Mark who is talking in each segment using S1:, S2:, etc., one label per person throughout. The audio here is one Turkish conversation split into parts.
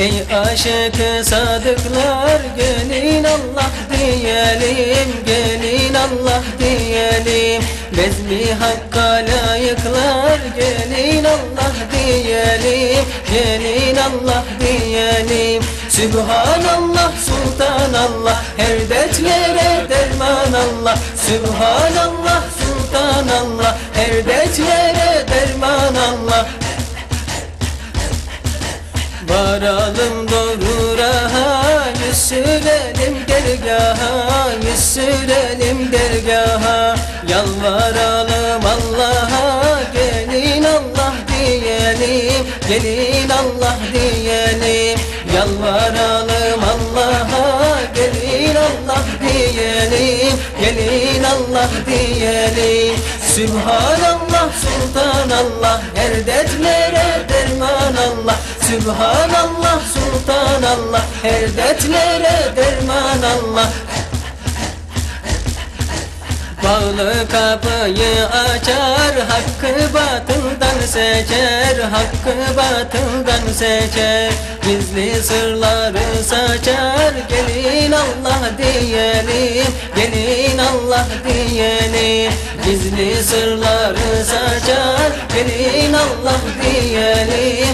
S1: Ey aşık sadıklar gelin Allah diyelim Gelin Allah diyelim. Bezmi hakka layıklar gelin Allah diyelim Gelin Allah diyelim. Sübhanallah Sultanallah Her dertlere derman Allah. Sübhanallah Sultanallah Her dertlere derman Allah Varalım doğru raha Yüz sürelim dergaha Yüz sürelim dergaha. Yalvaralım Allah'a Gelin Allah diyelim Gelin Allah diyelim. Yalvaralım Allah'a Gelin Allah diyelim Gelin Allah diyelim. Sübhanallah Sultanallah Allah Sübhanallah Sultanallah Her dertlere derman Allah Bağlı kapıyı açar Hakkı batıldan seçer Hakkı batıldan seçer. Gizli sırları saçar Gelin Allah diyelim Gelin Allah diyelim. Gizli sırları saçar Gelin Allah diyelim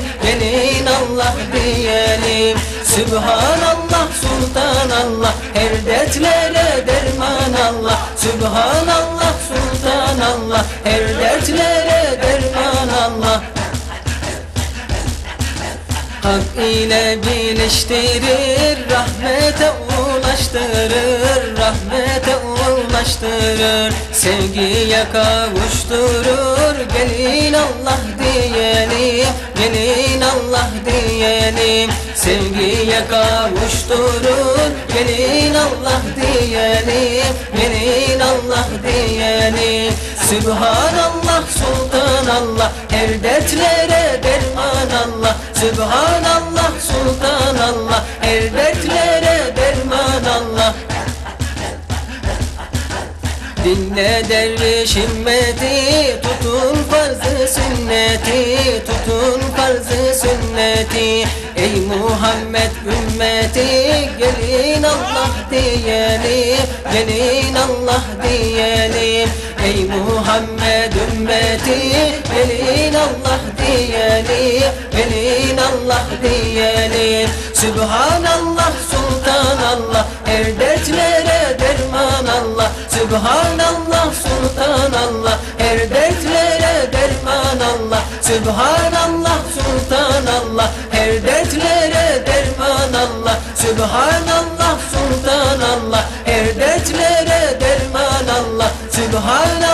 S1: Allah diyelim. Sübhanallah Sultanallah. Her dertlere derman Allah Sübhanallah Sultanallah. Her dertlere derman Allah Hak ile birleştirir Rahmete ulaştırır Rahmete ulaştırır Sevgiye kavuşturur. Gelin Allah diyelim Gelin Allah diyelim. Sevgiye kavuşturur Gelin Allah diyelim Gelin Allah diyelim. Sübhanallah Sultanallah Her dertlere derman Allah Sübhanallah Sultanallah Her dertlere Dinle derviş himmeti Tutun farzı sünneti Tutun farzı sünneti. Ey Muhammed ümmeti Gelin Allah diyelim Gelin Allah diyelim Ey Muhammed ümmeti Gelin Allah diyelim Gelin Allah diyelim Sübhanallah Sultanallah Her Allah Sübhanallah Sultanallah Her dertlere derman Allah. Sübhanallah Sultanallah Her dertlere derman Allah. Sübhanallah Sultanallah Her dertlere derman Allah. Sübhanallah